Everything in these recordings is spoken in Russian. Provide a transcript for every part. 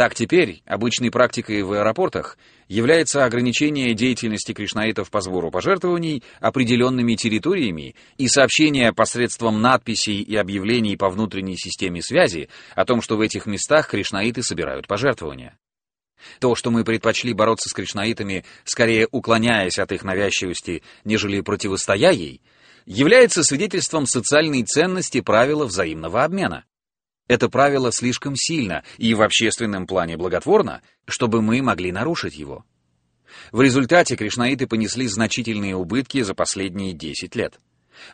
Так теперь обычной практикой в аэропортах является ограничение деятельности кришнаитов по сбору пожертвований определенными территориями и сообщение посредством надписей и объявлений по внутренней системе связи о том, что в этих местах кришнаиты собирают пожертвования. То, что мы предпочли бороться с кришнаитами, скорее уклоняясь от их навязчивости, нежели противостоя ей, является свидетельством социальной ценности правила взаимного обмена. Это правило слишком сильно и в общественном плане благотворно, чтобы мы могли нарушить его. В результате кришнаиты понесли значительные убытки за последние 10 лет.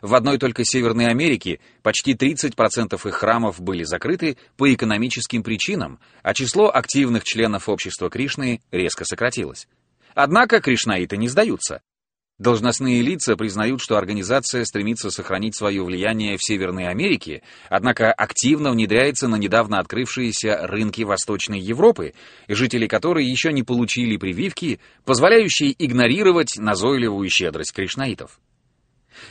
В одной только Северной Америке почти 30% их храмов были закрыты по экономическим причинам, а число активных членов общества Кришны резко сократилось. Однако кришнаиты не сдаются. Должностные лица признают, что организация стремится сохранить свое влияние в Северной Америке, однако активно внедряется на недавно открывшиеся рынки Восточной Европы, жители которой еще не получили прививки, позволяющие игнорировать назойливую щедрость кришнаитов.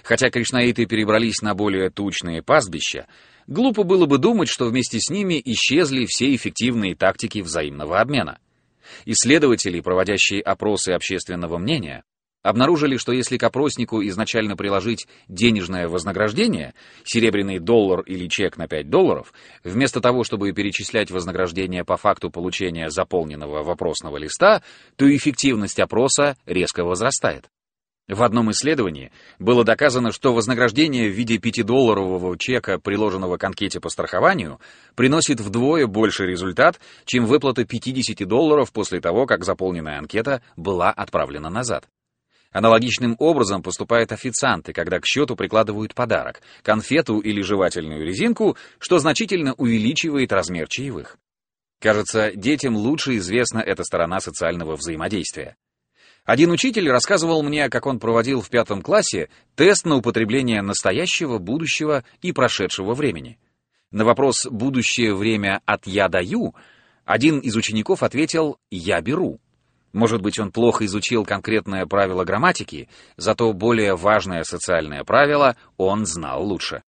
Хотя кришнаиты перебрались на более тучные пастбища, глупо было бы думать, что вместе с ними исчезли все эффективные тактики взаимного обмена. Исследователи, проводящие опросы общественного мнения, обнаружили, что если к опроснику изначально приложить денежное вознаграждение, серебряный доллар или чек на 5 долларов, вместо того, чтобы перечислять вознаграждение по факту получения заполненного вопросного листа, то эффективность опроса резко возрастает. В одном исследовании было доказано, что вознаграждение в виде 5-долларового чека, приложенного к анкете по страхованию, приносит вдвое больше результат, чем выплата 50 долларов после того, как заполненная анкета была отправлена назад. Аналогичным образом поступают официанты, когда к счету прикладывают подарок, конфету или жевательную резинку, что значительно увеличивает размер чаевых. Кажется, детям лучше известна эта сторона социального взаимодействия. Один учитель рассказывал мне, как он проводил в пятом классе тест на употребление настоящего, будущего и прошедшего времени. На вопрос «будущее время от «я даю» один из учеников ответил «я беру». Может быть, он плохо изучил конкретное правило грамматики, зато более важное социальное правило он знал лучше.